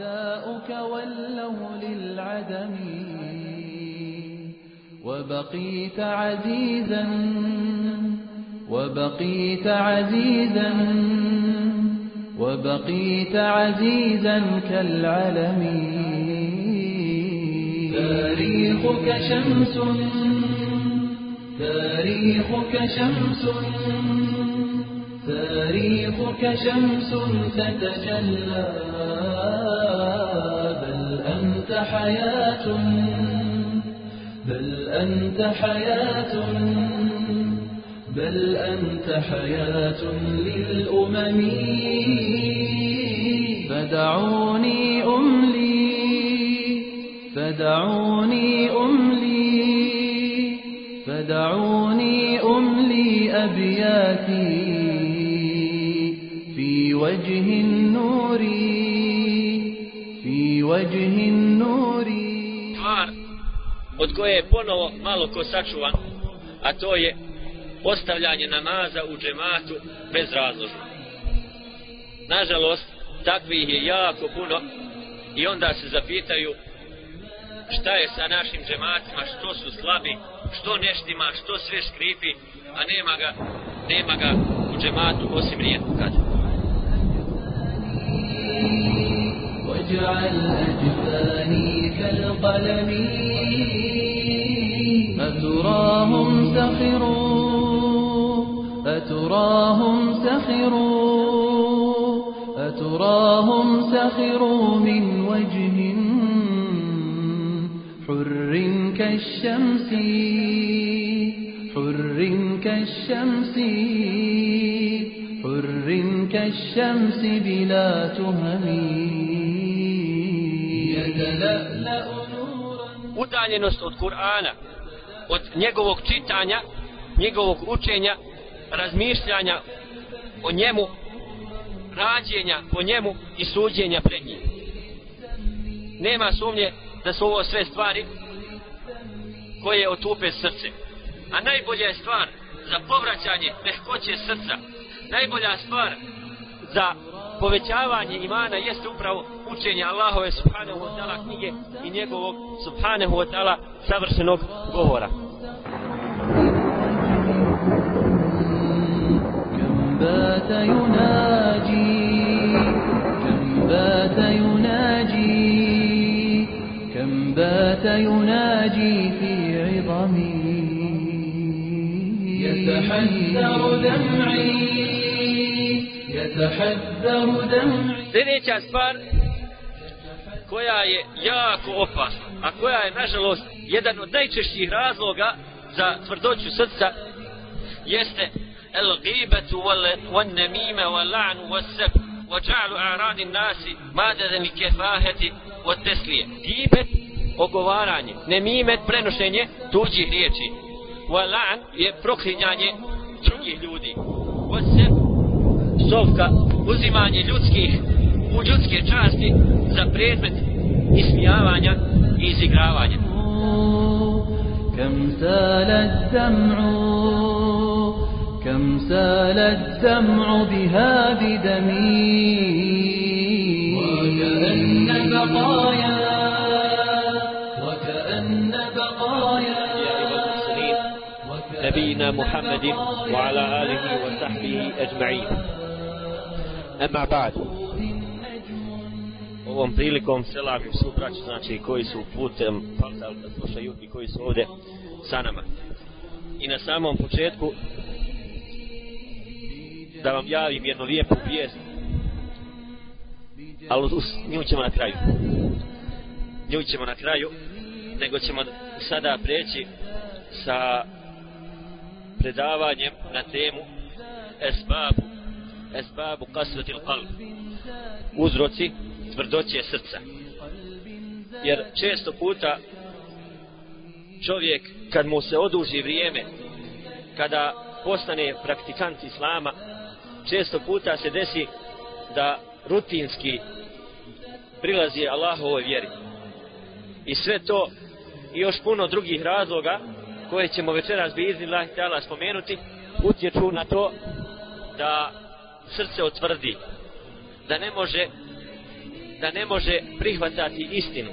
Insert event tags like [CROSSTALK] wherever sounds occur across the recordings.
أعداؤك ولوا للعدم وبقيت عزيزا وبقيت عزيزا وبقيت عزيزا كالعلم. تاريخك شمس تاريخك شمس تاريخك شمس تتجلى. بل أنت حياة بل أنت حياة بل أنت حياة للأمم. فدعوني أملي فدعوني أملي فدعوني أملي أبياتي. وجه النور stvar od koje je ponovo malo ko sačuvan, a to je postavljanje namaza u džematu bez razloža. Nažalost, takvih je jako puno i onda se zapitaju šta je sa našim džematima, što su slabi, što neštima, što sve škripi, a nema ga, nema ga u džematu osim rijetko kad. واجعل أجفاني كالقلم. أتراهم سخروا أتراهم سخروا أتراهم سخروا من وجه حر كالشمس حر كالشمس حر كالشمس بلا تهم يتلألأ نورا Udaljenost od Kur'ana, od njegovog čitanja, njegovog učenja, razmišljanja o njemu, rađenja po njemu i suđenja pred njim. Nema sumnje da su ovo sve stvari koje otupe srce. A najbolja je stvar za povraćanje mehkoće srca, najbolja stvar za povećavanje imana jeste upravo učenje Allahove subhanahu wa ta'ala knjige i njegovog subhanahu wa ta'ala savršenog govora. كم بات يناجي كم بات يناجي كم بات يناجي في عظمي يتحذر دمعي يتحذر دمعي Sljedeća stvar koja je jako opasna, a koja je nažalost jedan od najčešćih razloga za tvrdoću srca, jeste el gibatu wal namima wal la'nu wal sab wa ja'lu a'radi nasi madadan li kefaheti wa teslije. Gibet, ogovaranje, nemimet, prenošenje tuđih riječi. Wal la'n je proklinjanje drugih ljudi Wal sab, sovka, uzimanje ljudskih u ljudske časti za predmet ismijavanja i izigravanja. كم سال الدمع كم سال الدمع بها بدمي وكأن بقايا وكأن بقايا نبينا محمد وعلى آله وصحبه أجمعين Ema bad. Ovom prilikom selam i subrać, znači koji su putem Fartal da slušaju i koji su ovde sa nama. I na samom početku da vam javim jednu lijepu vijest, ali us, nju ćemo na kraju. Nju ćemo na kraju, nego ćemo sada preći sa predavanjem na temu Esbabu Esbabu kasvetil l'kalb. uzroci tvrdoće srca jer često puta čovjek kad mu se oduži vrijeme kada postane praktikant islama često puta se desi da rutinski prilazi Allahovoj vjeri i sve to i još puno drugih razloga koje ćemo večeras bi iznila htjela spomenuti utječu na to da srce otvrdi da ne može da ne može prihvatati istinu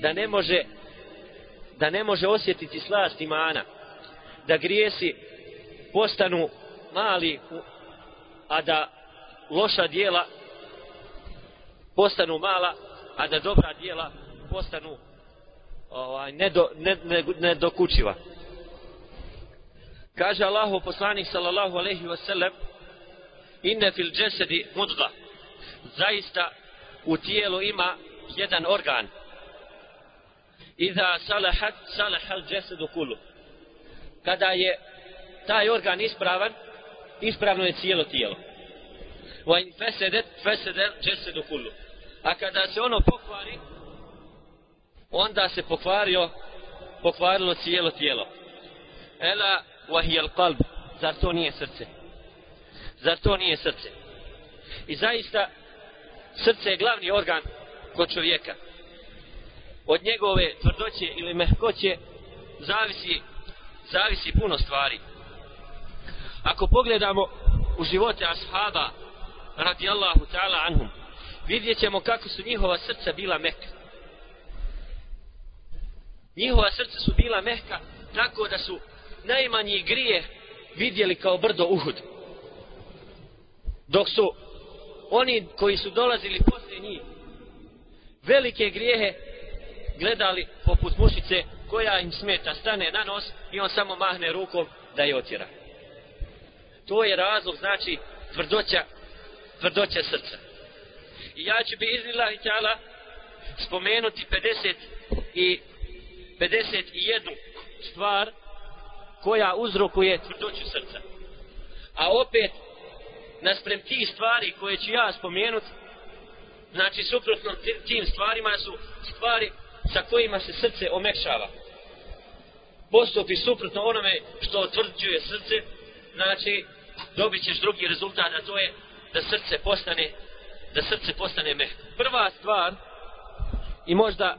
da ne može da ne može osjetiti slast imana da grijesi postanu mali a da loša dijela postanu mala a da dobra dijela postanu ovaj, nedo, ne, ne, nedokučiva. Kaže Allahu poslanik sallallahu alejhi ve sellem inne fil džesedi mudga. Zaista u tijelu ima jedan organ. Iza salahat salaha al kulu. kullu. Kada je taj organ ispravan ispravno je cijelo tijelo. Wa in fesedet fesedel džesedu kulu. kullu. A kada se ono pokvari onda se pokvario pokvarilo cijelo tijelo. Ela wahiyal qalb. Zar to nije srce? Zar to nije srce i zaista srce je glavni organ kod čovjeka od njegove tvrdoće ili mehkoće zavisi zavisi puno stvari ako pogledamo u živote ashaba radijallahu ta'ala anhum vidjet ćemo kako su njihova srca bila meka. njihova srca su bila mehka tako da su najmanji grije vidjeli kao brdo Uhud. Dok su oni koji su dolazili posle njih velike grijehe gledali poput mušice koja im smeta, stane na nos i on samo mahne rukom da je otjera. To je razlog, znači, tvrdoća, tvrdoća srca. I ja ću bi iznila i tjala spomenuti 50 i 51 stvar koja uzrokuje tvrdoću srca. A opet, nasprem tih stvari koje ću ja spomenut, znači suprotno tim stvarima su stvari sa kojima se srce omekšava. Postupi suprotno onome što otvrđuje srce, znači dobit ćeš drugi rezultat, a to je da srce postane da srce postane mehko. Prva stvar i možda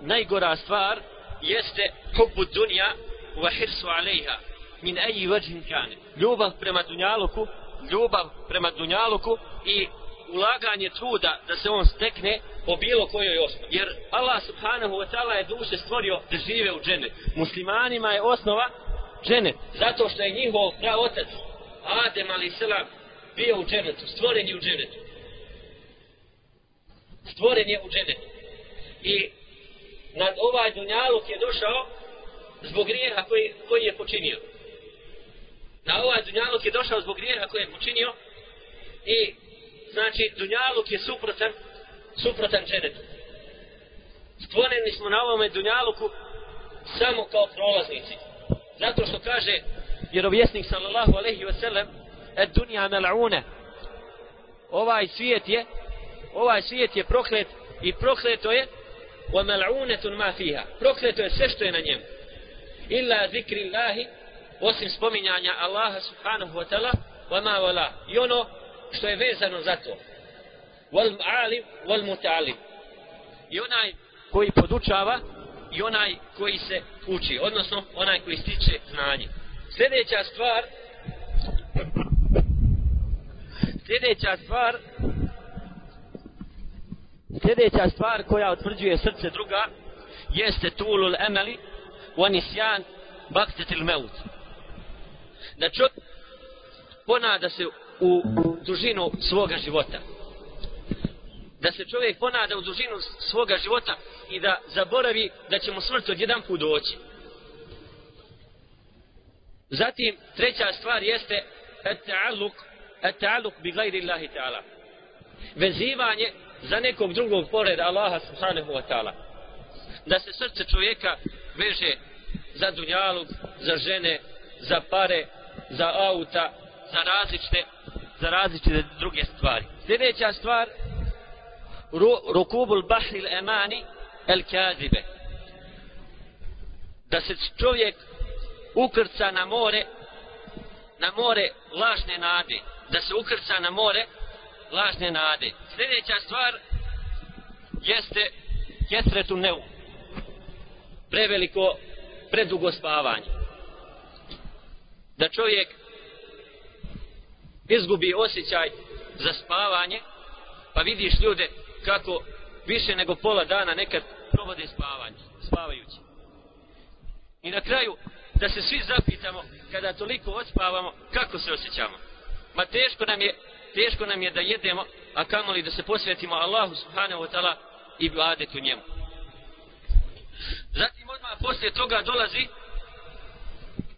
najgora stvar jeste hubbu dunja wa hirsu alejha min ayi wajhin kane. ljubav prema dunjaluku ljubav prema dunjaluku i ulaganje truda da se on stekne po bilo kojoj osnovi. Jer Allah subhanahu wa ta'ala je duše stvorio da žive u dženet. Muslimanima je osnova dženet. Zato što je njihov praotac Adem ali selam bio u dženetu. Stvoren je u dženetu. Stvoren je u dženetu. I nad ovaj dunjaluk je došao zbog grijeha koji, koji je počinio. Na ovaj dunjaluk je došao zbog grijeha koje je počinio i znači dunjaluk je suprotan suprotan dženetu. Stvoreni smo na ovome dunjaluku samo kao prolaznici. Zato što kaže vjerovjesnik sallallahu alaihi wa sallam et dunja mel'une ovaj svijet je ovaj svijet je proklet i prokleto je wa mel'unetun ma fiha prokleto je sve što je na njemu illa zikri Allahi osim spominjanja Allaha subhanahu wa ta'ala wa ma wala i ono što je vezano za to. Wal alim wal muta'alim. I onaj koji podučava i onaj koji se uči odnosno onaj koji stiče znanje. Sljedeća stvar sljedeća stvar sljedeća stvar koja utvrđuje srce druga jeste tulul emeli wa nisjan baktetil meut. Da čovjek ponada se u dužinu svoga života. Da se čovjek ponada u dužinu svoga života i da zaboravi da će mu smrt odjedan put doći. Zatim, treća stvar jeste et-ta'aluk et-ta'aluk bi gajri Allahi ta'ala. Vezivanje za nekog drugog pored Allaha subhanahu wa ta'ala. Da se srce čovjeka veže za dunjaluk, za žene, za pare, za auta, za različite, za različite druge stvari. Sljedeća stvar, ru, rukubul bahril emani el kazibe. Da se čovjek ukrca na more, na more lažne nade. Da se ukrca na more lažne nade. Sljedeća stvar jeste ketretu neu preveliko, predugo spavanje. Da čovjek izgubi osjećaj za spavanje, pa vidiš ljude kako više nego pola dana nekad provode spavanje, spavajući. I na kraju, da se svi zapitamo, kada toliko odspavamo, kako se osjećamo. Ma teško nam je, teško nam je da jedemo, a kamoli da se posvetimo Allahu subhanahu wa ta'ala i vladetu njemu. Zatim odmah poslije toga dolazi,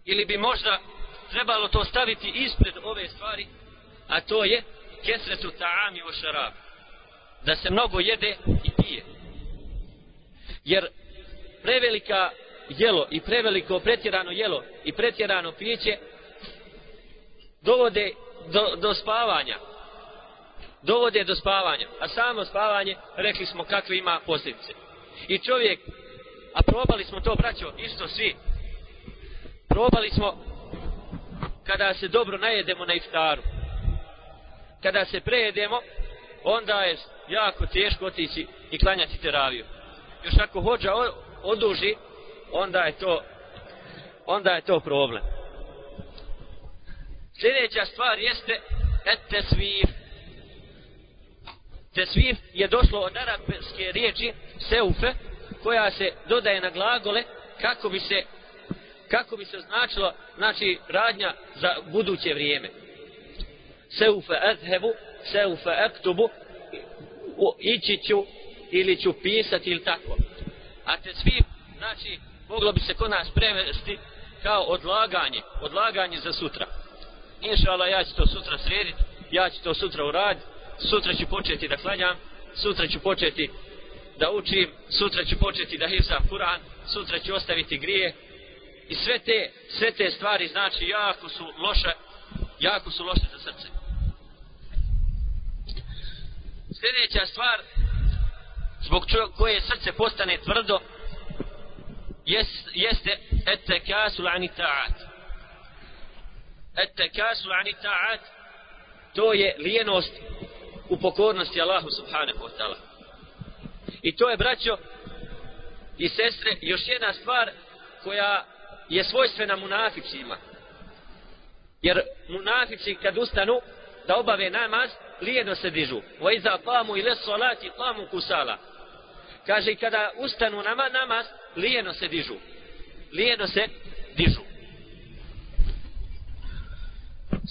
ili bi možda trebalo to staviti ispred ove stvari, a to je kesretu ta'ami o šarab. Da se mnogo jede i pije. Jer prevelika jelo i preveliko pretjerano jelo i pretjerano piće dovode do, do spavanja. Dovode do spavanja. A samo spavanje, rekli smo kakve ima posljedice. I čovjek, a probali smo to, braćo, isto svi, probali smo kada se dobro najedemo na iftaru. Kada se prejedemo, onda je jako teško otići i klanjati teraviju. Još ako hođa oduži, onda je to onda je to problem. Sljedeća stvar jeste et tesvif. Je došlo od arabske riječi seufe, koja se dodaje na glagole kako bi se kako bi se značilo znači radnja za buduće vrijeme. Seufe azhebu, seufe aktubu, ići ću ili ću pisati ili tako. A tesvir znači moglo bi se kod nas prevesti kao odlaganje, odlaganje za sutra. Inšala, ja ću to sutra srediti, ja ću to sutra uraditi, sutra ću početi da klanjam, sutra ću početi da učim, sutra ću početi da hivsam Kur'an, sutra ću ostaviti grije. I sve te, sve te stvari znači jako su loše, jako su loše za srce. Sljedeća stvar, zbog koje srce postane tvrdo, jeste etekasul ani ta'at. Etekasul ani ta'at to je lijenost u pokornosti Allahu subhanahu wa ta'ala. I to je, braćo i sestre, još jedna stvar koja je svojstvena munaficima. Jer munafici kad ustanu da obave namaz, lijeno se dižu. Wa iza qamu ila salati qamu kusala. Kaže i kada ustanu nama namaz, lijeno se dižu. Lijeno se dižu.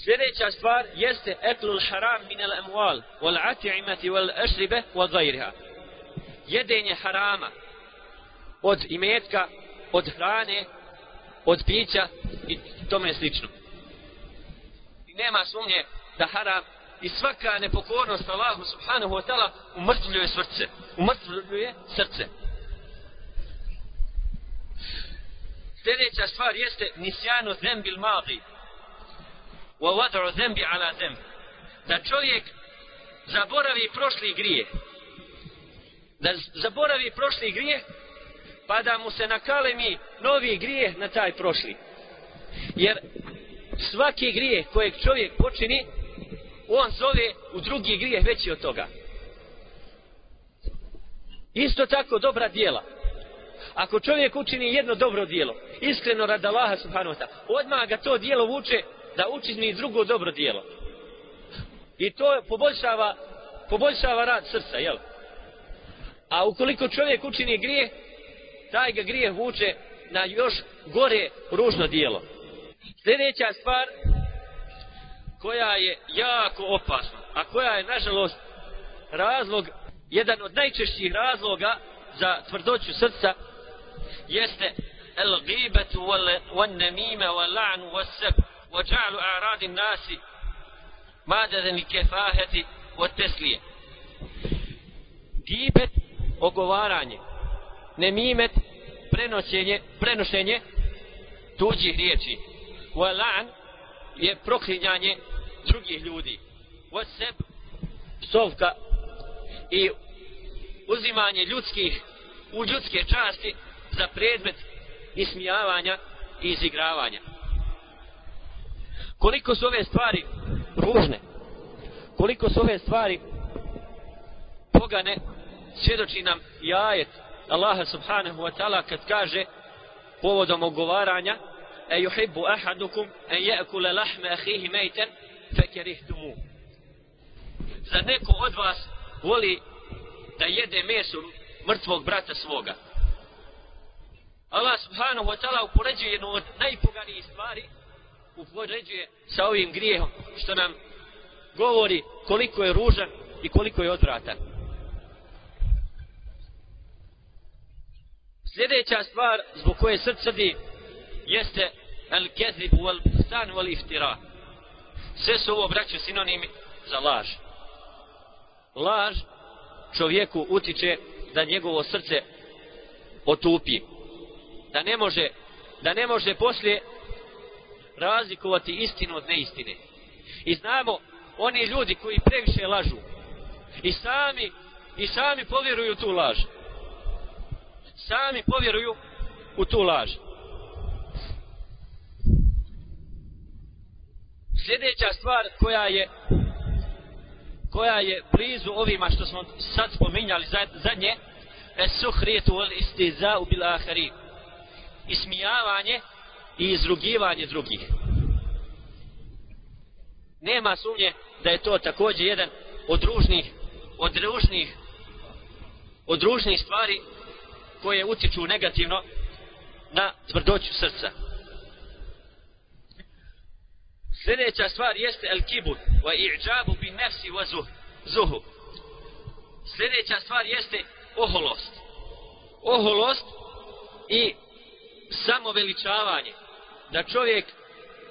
Sljedeća stvar jeste eklul haram min al amwal wal at'imati wal ashribe wa ghayriha. Jedenje harama od imetka, od hrane, od pića i tome slično. I nema sumnje da haram i svaka nepokornost Allahu subhanahu wa ta'ala umrtvljuje srce. Umrtvljuje srce. Sljedeća stvar jeste nisjanu zembil madi. Wa vadru zembi ala zemb. Da čovjek zaboravi prošli grije. Da zaboravi prošli grije, pa da mu se nakalemi novi grije na taj prošli. Jer svaki grije kojeg čovjek počini, on zove u drugi grije veći od toga. Isto tako dobra dijela. Ako čovjek učini jedno dobro dijelo, iskreno rad Allaha subhanahu wa ta'ala, odmah ga to dijelo vuče da učini drugo dobro dijelo. I to poboljšava, poboljšava rad srca, jel? A ukoliko čovjek učini grije, taj ga grije vuče na još gore ružno dijelo. Sljedeća stvar koja je jako opasna, a koja je nažalost razlog, jedan od najčešćih razloga za tvrdoću srca, jeste el gibetu wal namima wal la'nu wal sab wa ja'lu a'radi nasi madadan li kefaheti wa teslije. Gibet, ogovaranje. Nemimet, prenošenje, prenošenje tuđih riječi. Wa je proklinjanje drugih ljudi. Wa psovka i uzimanje ljudskih u ljudske časti za predmet ismijavanja i izigravanja. Koliko su ove stvari ružne, koliko su ove stvari pogane, svjedoči nam jajet Allaha subhanahu wa ta'ala kad kaže povodom ogovaranja e yuhibbu ahadukum en je'kule lahme ahihi mejten fe kerihtumu. Za neko od vas voli da jede meso mrtvog brata svoga. Allah subhanahu wa ta'ala upoređuje jednu od najpoganijih stvari, upoređuje sa ovim grijehom, što nam govori koliko je ružan i koliko je odvratan. Sljedeća stvar zbog koje srd srdi jeste al kezib wal bustan wal iftira. Sve su ovo braćo sinonimi za laž. Laž čovjeku utiče da njegovo srce otupi. Da ne može da ne može poslije razlikovati istinu od neistine. I znamo oni ljudi koji previše lažu i sami i sami povjeruju tu laž. Sami povjeruju u tu laž. Sljedeća stvar koja je koja je blizu ovima što smo sad spominjali zadnje es suhrijetu wal istizau bil ahari ismijavanje i izrugivanje drugih nema sumnje da je to također jedan od ružnih od ružnih od ružnih stvari koje utiču negativno na tvrdoću srca. Sljedeća stvar jeste el kibur wa i'đabu bi nefsi wa zuh, zuhu. Sljedeća stvar jeste oholost. Oholost i samoveličavanje da čovjek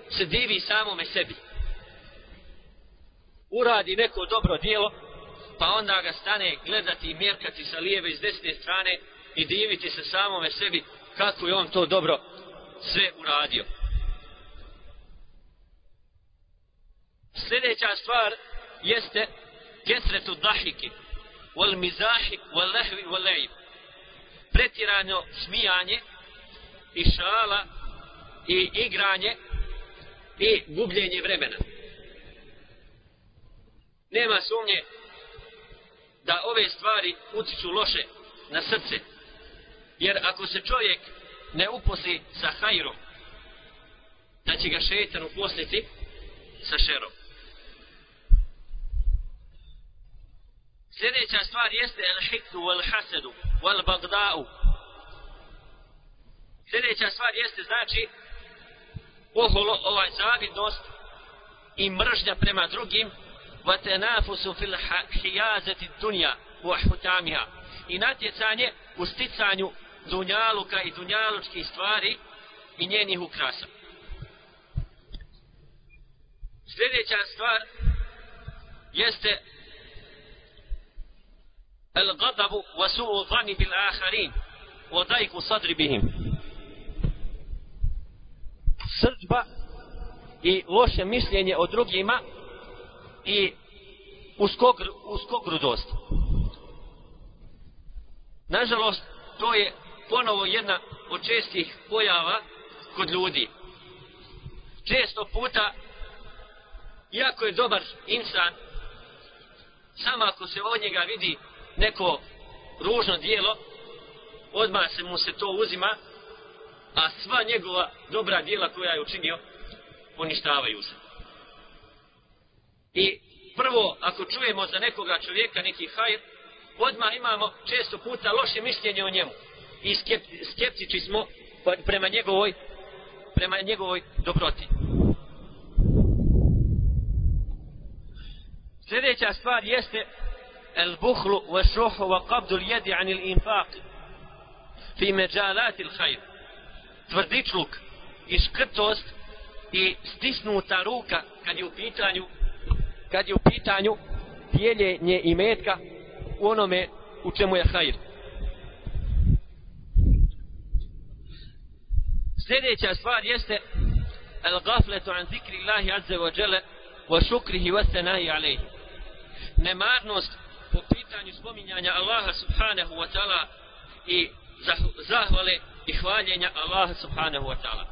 se divi samome sebi. Uradi neko dobro dijelo pa onda ga stane gledati i mjerkati sa lijeve i s desne strane i diviti se samome sebi kako je on to dobro sve uradio. Sljedeća stvar jeste kesretu dahiki wal mizahi wal lehvi wal leib pretirano smijanje i šala i igranje i gubljenje vremena. Nema sumnje da ove stvari utiču loše na srce jer ako se čovjek ne uposli sa hajrom da će ga šeitan uposliti sa šerom Sljedeća stvar jeste el hikdu wal hasedu wal bagda'u. Sljedeća stvar jeste znači oholo ovaj zavidnost i mržnja prema drugim vatenafusu fil hijazeti dunja u ahutamiha i natjecanje u sticanju dunjaluka i dunjalučkih stvari i njenih ukrasa. Sljedeća stvar jeste الغضب وسوء الظن بالآخرين وضيق صدر بهم srđba i loše mišljenje o drugima i uskog, uskogrudost. Nažalost, to je ponovo jedna od čestih pojava kod ljudi. Često puta, iako je dobar insan, samo ako se od njega vidi neko ružno dijelo, odmah se mu se to uzima, a sva njegova dobra dijela koja je učinio, poništavaju se. I prvo, ako čujemo za nekoga čovjeka neki hajr, odmah imamo često puta loše mišljenje o njemu i skeptiči smo pa, prema njegovoj prema njegovoj dobroti. Sljedeća stvar jeste el buhlu wa shuhu wa qabdu al yadi an al infaq fi majalat al khair. Tvrdičluk i škrtost i stisnuta ruka kad je u pitanju kad je u pitanju dijeljenje imetka u onome u čemu je hajr. Sljedeća stvar jeste el gafletu an zikri Allahi azze wa džele wa šukrihi wa senahi alejhi. Nemarnost po pitanju spominjanja Allaha subhanahu wa ta'ala i zahvale i hvaljenja Allaha subhanahu wa ta'ala.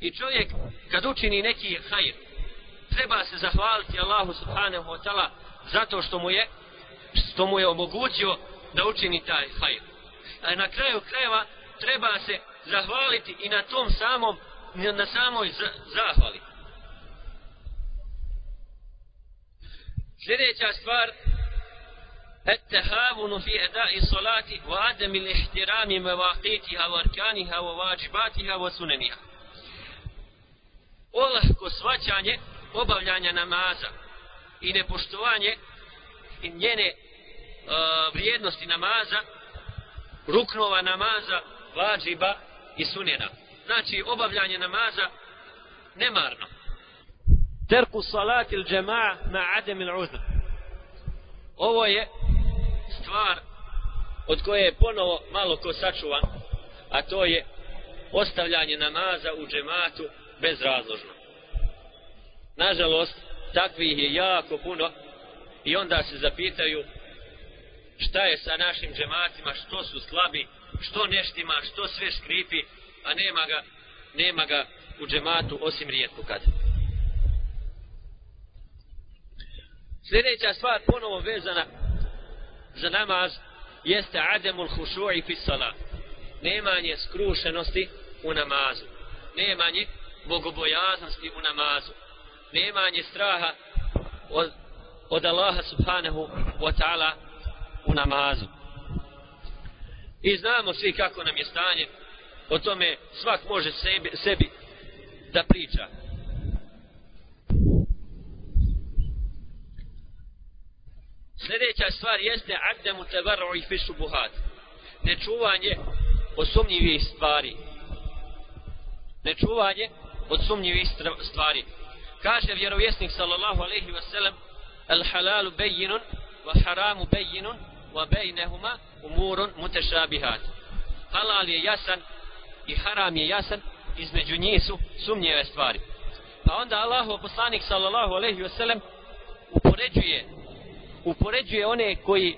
I čovjek kad učini neki hajr, treba se zahvaliti Allahu subhanahu wa ta'ala zato što mu je što mu je omogućio da učini taj hajr. A na kraju krajeva treba se zahvaliti i na tom samom na samoj zahvali. Sljedeća stvar التهاون في أداء الصلاة وعدم الاحترام مواقيتها واركانها وواجباتها وسننها olahko svaćanje obavljanja namaza i nepoštovanje njene uh, vrijednosti namaza, ruknova namaza, vađiba i sunjena. Znači, obavljanje namaza nemarno. Terku salati il džema'a na adem il uzr. Ovo je stvar od koje je ponovo malo ko sačuvan, a to je ostavljanje namaza u džematu bezrazložno. Nažalost, takvih je jako puno i onda se zapitaju šta je sa našim džematima, što su slabi, što neštima, što sve škripi, a nema ga, nema ga u džematu osim rijetko kad. Sljedeća stvar ponovo vezana za namaz jeste ademul hušu'i fi salat. Nemanje skrušenosti u namazu. Nemanje bogobojaznosti u namazu. Nemanje straha od, od Allaha subhanahu wa ta'ala u namazu. I znamo svi kako nam je stanje, o tome svak može sebi, sebi da priča. Sljedeća stvar jeste ademu tevaru i fišu buhat. Nečuvanje od sumnjivih stvari. Nečuvanje od sumnjivih stvari. Kaže vjerovjesnik sallallahu alaihi wa sallam al halalu bejinun wa haramu bejinun wa bejnehuma umurun mutešabihat. Halal je jasan i haram je jasan između njih su sumnjive stvari. Pa onda Allahu poslanik sallallahu alejhi ve sellem upoređuje upoređuje one koji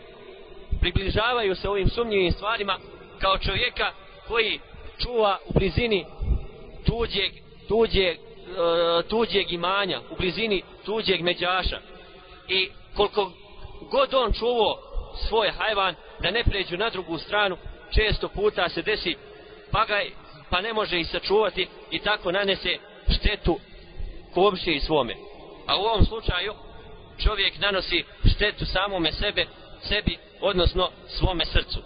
približavaju se ovim sumnjivim stvarima kao čovjeka koji čuva u blizini tuđeg tuđeg e, tuđeg imanja u blizini tuđeg međaša i koliko god on čuvao svoj hajvan da ne pređu na drugu stranu često puta se desi pa ga pa ne može ih sačuvati i tako nanese štetu komšiji svome. A u ovom slučaju čovjek nanosi štetu samome sebe, sebi, odnosno svome srcu.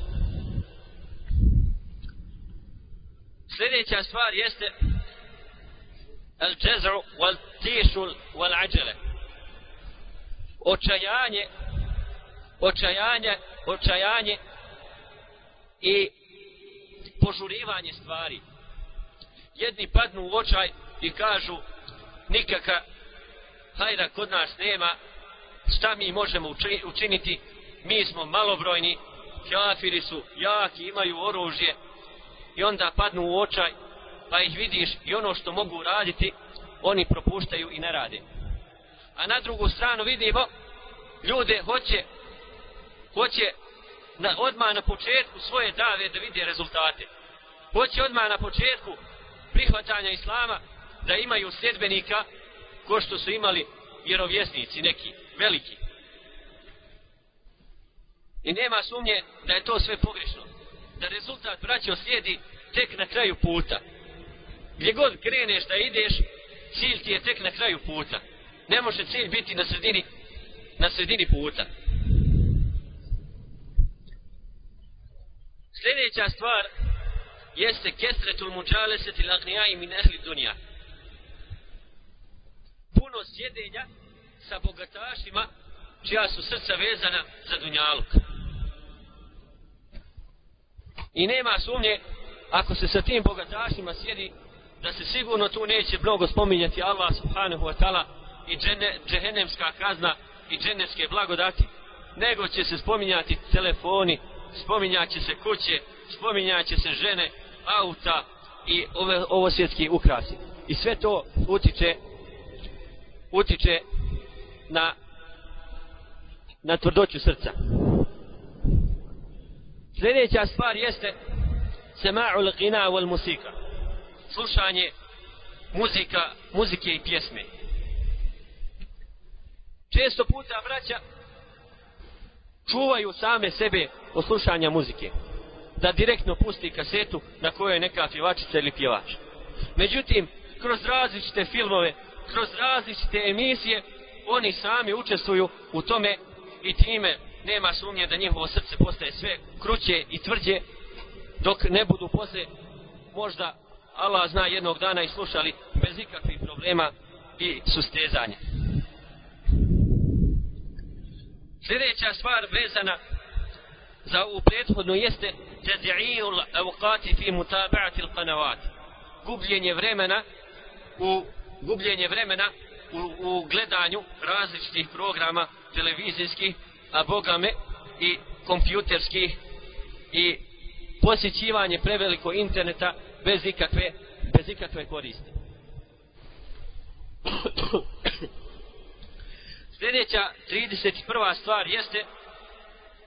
Sljedeća stvar jeste al džezru wal tišul wal ađele. Očajanje, očajanje, očajanje i požurivanje stvari. Jedni padnu u očaj i kažu nikaka hajda kod nas nema šta mi možemo učiniti? Mi smo malobrojni kafiri su jaki imaju oružje. I onda padnu u očaj pa ih vidiš i ono što mogu raditi oni propuštaju i ne rade. A na drugu stranu vidimo ljude hoće hoće na, odmah na početku svoje dave da vide rezultate. Hoće odmah na početku prihvatanja islama da imaju sljedbenika ko što su imali vjerovjesnici neki, veliki. I nema sumnje da je to sve pogrešno. Da rezultat braćo slijedi tek na kraju puta. Gdje god kreneš da ideš, cilj ti je tek na kraju puta. Ne može cilj biti na sredini, na sredini puta. Sljedeća stvar jeste kesretul muđaleseti lagnija i min ehli dunja. Puno sjedenja sa bogatašima čija su srca vezana za dunjaluk. I nema sumnje ako se sa tim bogatašima sjedi da se sigurno tu neće mnogo spominjati Allah subhanahu wa ta'ala i džene, džehennemska kazna i dženevske blagodati nego će se spominjati telefoni spominjaće se kuće, spominjaće se žene, auta i ove, ovo svjetski ukrasi. I sve to utiče, utiče na, na tvrdoću srca. Sljedeća stvar jeste sema'ul qina wal musika. Slušanje muzika, muzike i pjesme. Često puta braća čuvaju same sebe od slušanja muzike. Da direktno pusti kasetu na kojoj je neka pjevačica ili pjevač. Međutim, kroz različite filmove, kroz različite emisije, oni sami učestvuju u tome i time nema sumnje da njihovo srce postaje sve kruće i tvrđe dok ne budu posle možda Allah zna jednog dana i slušali bez ikakvih problema i sustezanja. Sljedeća stvar vezana za ovu prethodnu jeste tad'i'ul awqati fi mutaba'ati al-qanawat. Gubljenje vremena u gubljenje vremena u, u gledanju različitih programa televizijskih, a bogame i kompjuterskih i posjećivanje preveliko interneta bez ikakve, bez ikakve koristi. [COUGHS] Sljedeća 31. stvar jeste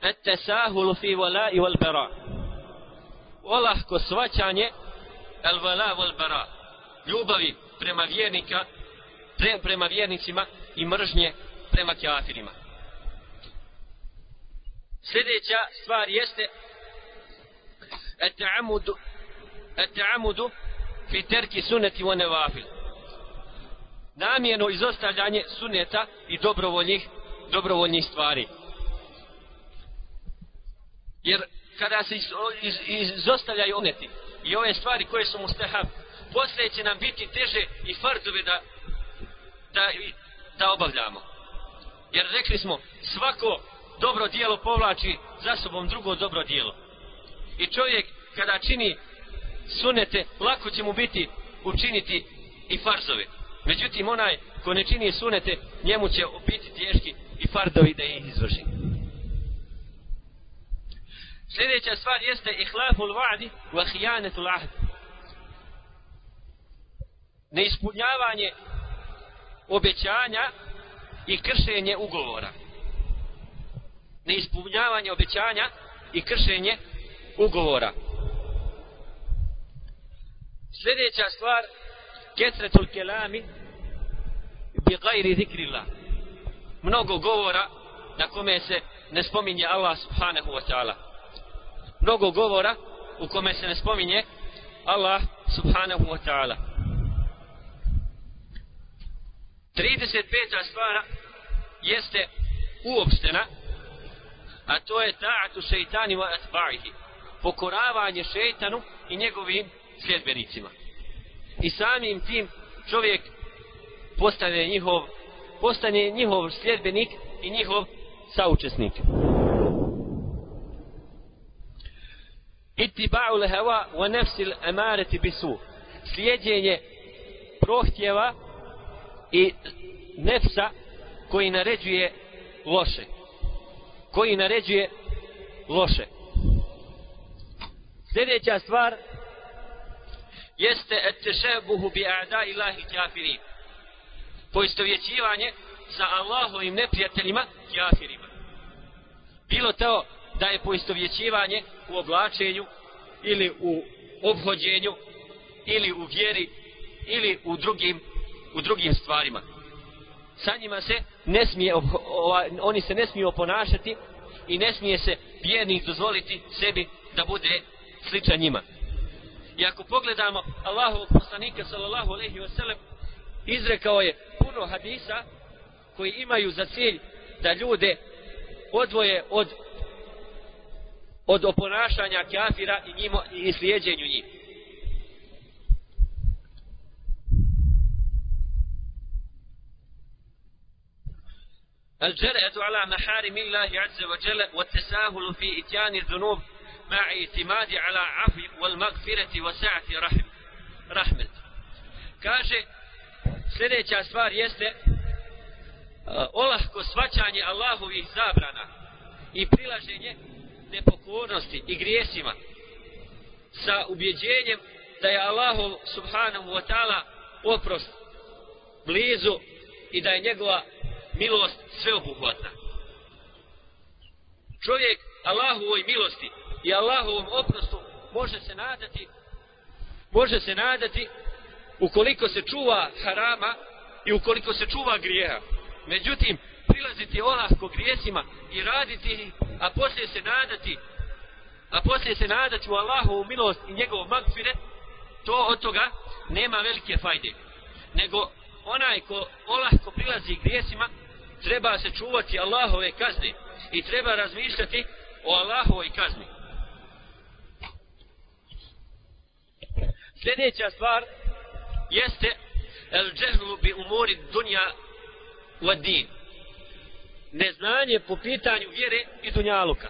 Ettesahulu fi vala i ولاء bera. Olahko svaćanje الولاء bera. ljubavi prema vjernika pre, prema vjernicima i mržnje prema kafirima sljedeća stvar jeste التعمد fi terki suneti wa ونوافل namjeno izostavljanje suneta i dobrovoljnih dobrovoljnih stvari. Jer kada se iz, iz, izostavljaju oneti i ove stvari koje su mustahab poslije će nam biti teže i fardove da da, da obavljamo. Jer rekli smo svako dobro dijelo povlači za sobom drugo dobro dijelo. I čovjek kada čini sunete lako će mu biti učiniti i farzove međutim onaj ko ne čini sunete njemu će biti teški i fardovi da ih izvrši Sljedeća stvar jeste ihlaful va'di wa hijanetul ahd. Neispunjavanje obećanja i kršenje ugovora. Neispunjavanje obećanja i kršenje ugovora. Sljedeća stvar ketretul kelami bi gajri zikrillah. Mnogo govora na kome se ne spominje Allah subhanahu wa ta'ala mnogo govora u kome se ne spominje Allah subhanahu wa ta'ala 35. stvara jeste uopštena a to je ta'atu šeitani wa atba'ihi pokoravanje šeitanu i njegovim sljedbenicima i samim tim čovjek postane njihov postane njihov sljedbenik i njihov saučesnik. ittiba'u l-hawa wa nefsil emareti bisu. Slijedjenje prohtjeva i nefsa koji naređuje loše. Koji naređuje loše. Sljedeća stvar jeste etešebuhu bi a'da ilahi kafirin. Poistovjećivanje sa Allahovim neprijateljima kafirima. Bilo to da je poistovjećivanje u oblačenju ili u obhođenju ili u vjeri ili u drugim u drugim stvarima. Sa njima se ne smije oni se ne smiju oponašati i ne smije se vjernik dozvoliti sebi da bude sličan njima. i ako pogledamo Allahovog poslanika sallallahu alejhi ve sellem izrekao je puno hadisa koji imaju za cilj da ljude odvoje od od oponašanja kafira i, njimo, i slijedjenju njih. الجرأة على محارم الله عز وجل والتساهل في إتيان الذنوب مع اعتماد على عفو والمغفرة وسعة رحم رحمة kaže sljedeća stvar jeste uh, olahko svaćanje Allahovih zabrana i prilaženje nepokornosti i grijesima sa ubjeđenjem da je Allahu subhanahu wa ta'ala oprost blizu i da je njegova milost sveobuhvatna. Čovjek Allahovoj milosti i Allahovom oprostu može se nadati može se nadati ukoliko se čuva harama i ukoliko se čuva grijeha. Međutim, prilaziti olahko grijesima i raditi a poslije se nadati a poslije se nadati u Allahovu milost i njegov magfire to od toga nema velike fajde nego onaj ko olahko prilazi grijesima treba se čuvati Allahove kazne i treba razmišljati o Allahovoj kazni. Sljedeća stvar jeste el džehlu bi umori dunja u din. Neznanje po pitanju vjere i dunjaluka.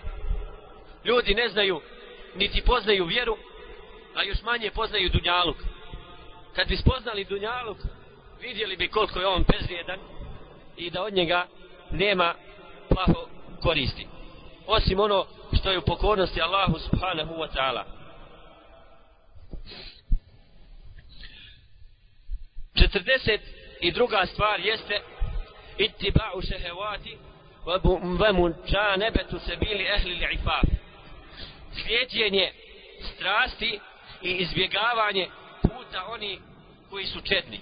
Ljudi ne znaju, niti poznaju vjeru, a još manje poznaju dunjaluk. Kad bi spoznali dunjaluk, vidjeli bi koliko je on bezvrijedan i da od njega nema plaho koristi. Osim ono što je u pokornosti Allahu subhanahu wa ta'ala. 42. stvar jeste ittiba'u šehevati wa munčanebetu sebili ehli li'ifaf. Slijedjenje strasti i izbjegavanje puta oni koji su četni.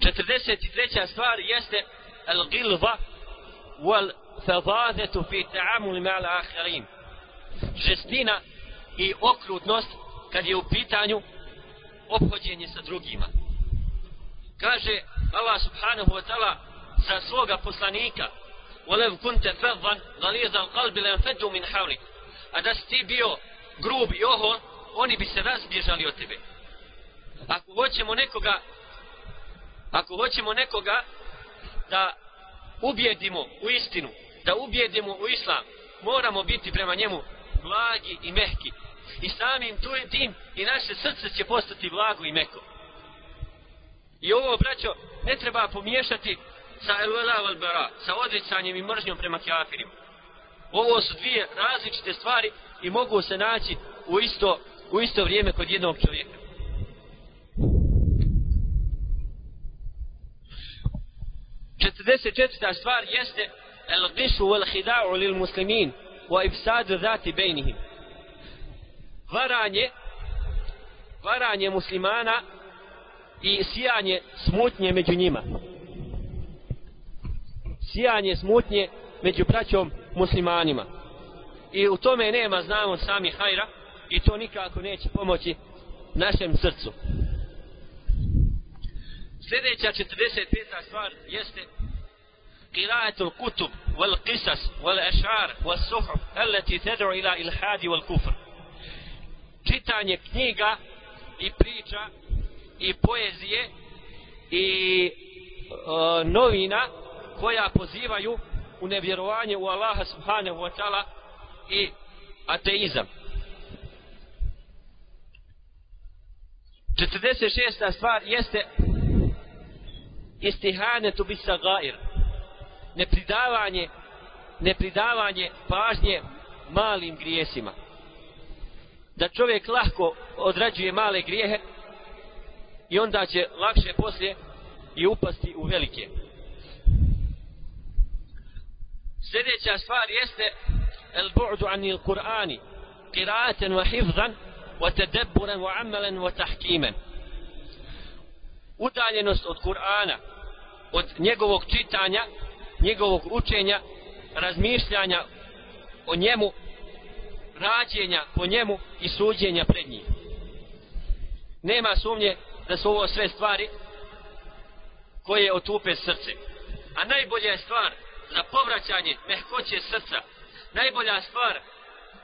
43. stvar jeste al-gilva wal fadadetu fi ta'amuli ma'al akhirin. Žestina i okrutnost kad je u pitanju obhođenje sa drugima. Kaže Allah subhanahu wa ta'ala za svoga poslanika وَلَوْ كُنْتَ فَضًّا غَلِيظَ الْقَلْبِ لَنْفَدُّ مِنْ حَوْلِكَ A da si ti bio grub i ohol, oni bi se razbježali od tebe. Ako hoćemo nekoga ako hoćemo nekoga da ubijedimo u istinu, da ubijedimo u islam, moramo biti prema njemu blagi i mehki. I samim tu je tim i naše srce će postati blago i meko. I ovo, braćo, ne treba pomiješati sa elvela velbera, wal-bara, sa odricanjem i mržnjom prema kafirima. Ovo su dvije različite stvari i mogu se naći u isto, u isto vrijeme kod jednog čovjeka. Četrdeset četvrta stvar jeste el qišu wal hida'u lil muslimin wa ifsadu zati bejnihim Varanje varanje muslimana i sijanje smutnje među njima sijanje smutnje među braćom muslimanima. I u tome nema, znamo sami hajra, i to nikako neće pomoći našem srcu. Sljedeća 45. stvar jeste قراءة الكتب والقصص والأشعار والصحف التي تدعو إلى الإلحاد والكفر čitanje knjiga i priča i poezije i e, novina koja pozivaju u nevjerovanje u Allaha subhanahu wa ta'ala i ateizam. 46. stvar jeste istihanetu bis sagair. Nepridavanje nepridavanje pažnje malim grijesima. Da čovjek lahko odrađuje male grijehe i onda će lakše poslije i upasti u velike. Sljedeća stvar jeste el bu'du ani Kur'ani qiraaten wa hifzan wa tadabburan wa amalan wa tahkiman. Udaljenost od Kur'ana, od njegovog čitanja, njegovog učenja, razmišljanja o njemu, rađenja po njemu i suđenja pred njim. Nema sumnje da su ovo sve stvari koje otupe srce. A najbolja je stvar za povraćanje mehkoće srca. Najbolja stvar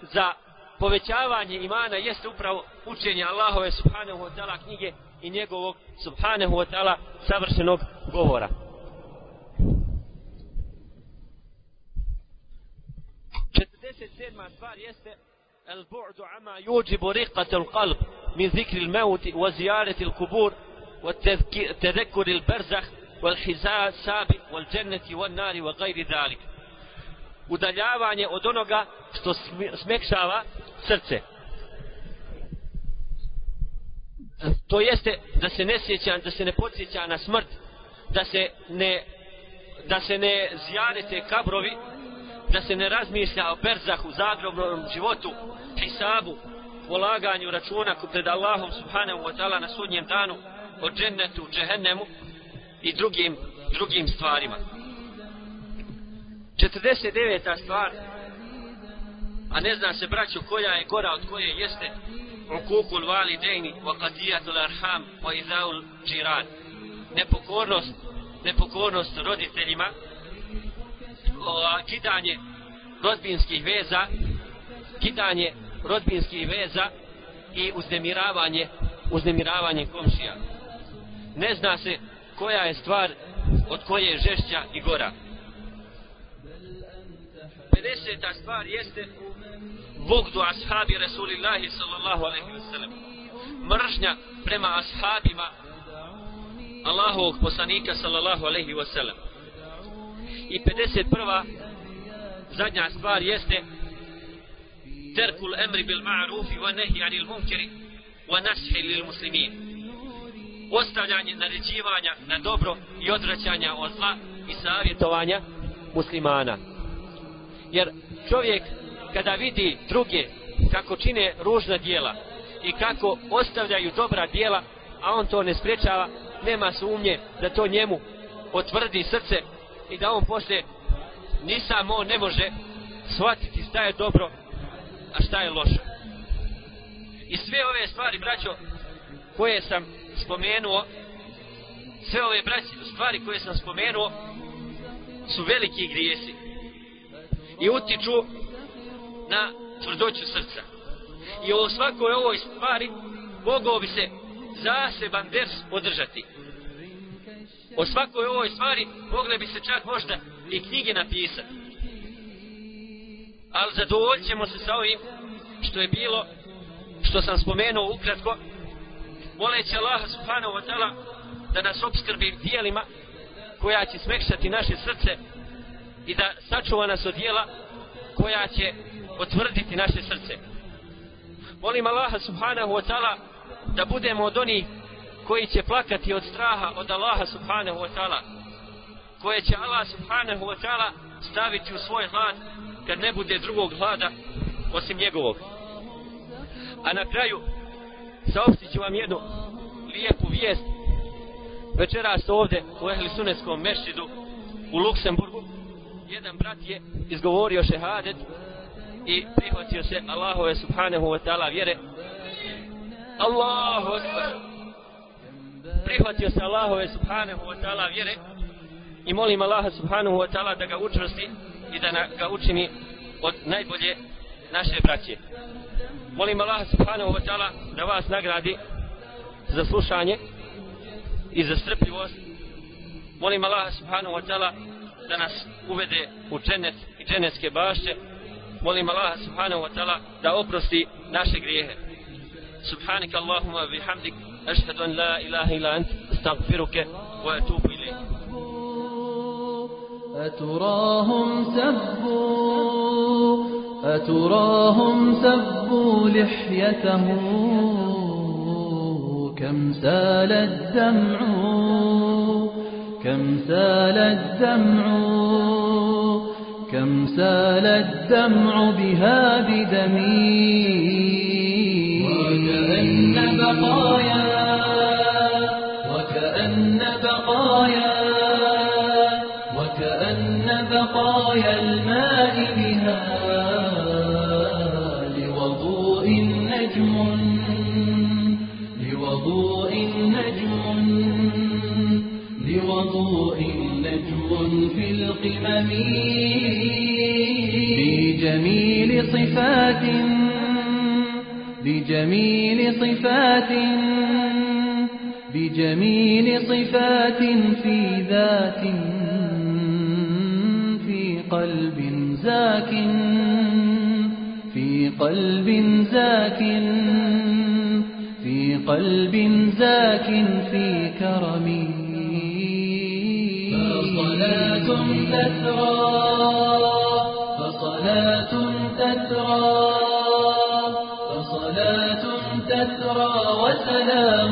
za povećavanje imana jeste upravo učenje Allahove subhanahu wa ta'ala knjige i njegovog subhanahu wa ta'ala savršenog govora. Četrdeset sedma stvar jeste البعد عما يوجب رقة القلب من ذكر الموت وزيارة القبور والتذكر البرزخ والحزاء السابق والجنة والنار وغير ذلك udaljavanje od onoga što smekšava srce. To jeste da se ne sjeća, da se ne podsjeća na smrt, da se ne da se ne zjarete kabrovi, da se ne razmišlja o berzahu, zagrobnom životu, hisabu, polaganju računa pred Allahom subhanahu wa ta'ala na sudnjem danu, o džennetu, džehennemu, i drugim, drugim stvarima. 49. stvar, a ne zna se braću koja je gora od koje jeste ukukul vali dejni wa qadijatul arham wa izaul džiran. Nepokornost nepokornost roditeljima, o, kidanje rodbinskih veza, kidanje rodbinskih veza i uznemiravanje, uznemiravanje komšija. Ne zna se koja je stvar od koje je žešća i gora. 50. stvar jeste bugdu ashabi Rasulillahi sallallahu alaihi wa sallam. Mržnja prema ashabima Allahovog poslanika sallallahu alaihi wa sallam. I 51. zadnja stvar jeste terkul الأمر بالمعروف ونهي عن المنكر anil للمسلمين. Ostavljanje naređivanja na dobro i odvraćanja od zla i savjetovanja muslimana. Jer čovjek kada vidi druge kako čine ružna dijela i kako ostavljaju dobra dijela, a on to ne spriječava, nema sumnje da to njemu otvrdi srce i da on poslije ni samo ne može shvatiti šta je dobro, a šta je loše. I sve ove stvari, braćo, koje sam spomenuo, sve ove braći, stvari koje sam spomenuo, su veliki grijesi. I utiču na tvrdoću srca. I o svakoj ovoj stvari mogao bi se zaseban ders održati. O svakoj ovoj stvari mogle bi se čak možda i knjige napisati. Ali zadovoljit ćemo se sa ovim što je bilo, što sam spomenuo ukratko, moleći Allaha subhanahu wa ta'ala da nas obskrbi dijelima koja će smekšati naše srce i da sačuva nas od dijela koja će otvrditi naše srce. Molim Allaha subhanahu wa ta'ala da budemo od onih koji će plakati od straha od Allaha subhanahu wa ta'ala koje će Allah subhanahu wa ta'ala staviti u svoj hlad kad ne bude drugog hlada osim njegovog. A na kraju saopštit ću vam jednu lijepu vijest. Večeras ovde u Ehli Suneskom mešidu u Luksemburgu jedan brat je izgovorio šehadet i prihvatio se Allahove subhanahu wa ta'ala vjere. Allahu akbar. Prihvatio se Allahove subhanahu wa ta'ala vjere i molim Allaha subhanahu wa ta'ala da ga učvrsti i da ga učini od najbolje naše braće. Molim Allah subhanahu wa ta'ala da vas nagradi za slušanje i za strpljivost. Molim Allah subhanahu wa ta'ala da nas uvede u dženec i dženecke bašće. Molim Allah subhanahu wa ta'ala da oprosti naše grijehe. Subhanik Allahumma bihamdik, ashtadun la ilaha ila ant, stagfiruke, wa atubu أتراهم سبوا أتراهم سبوا لحيته كم سال الدمع كم سال الدمع كم سال الدمع بها بدمي. وكأن بقايا صفات بجميل صفات بجميل صفات في ذات في قلب زاك في قلب زاك في قلب زاك في كرم فصلاة تترى فصلاة تترى فصلاة تترى وسلام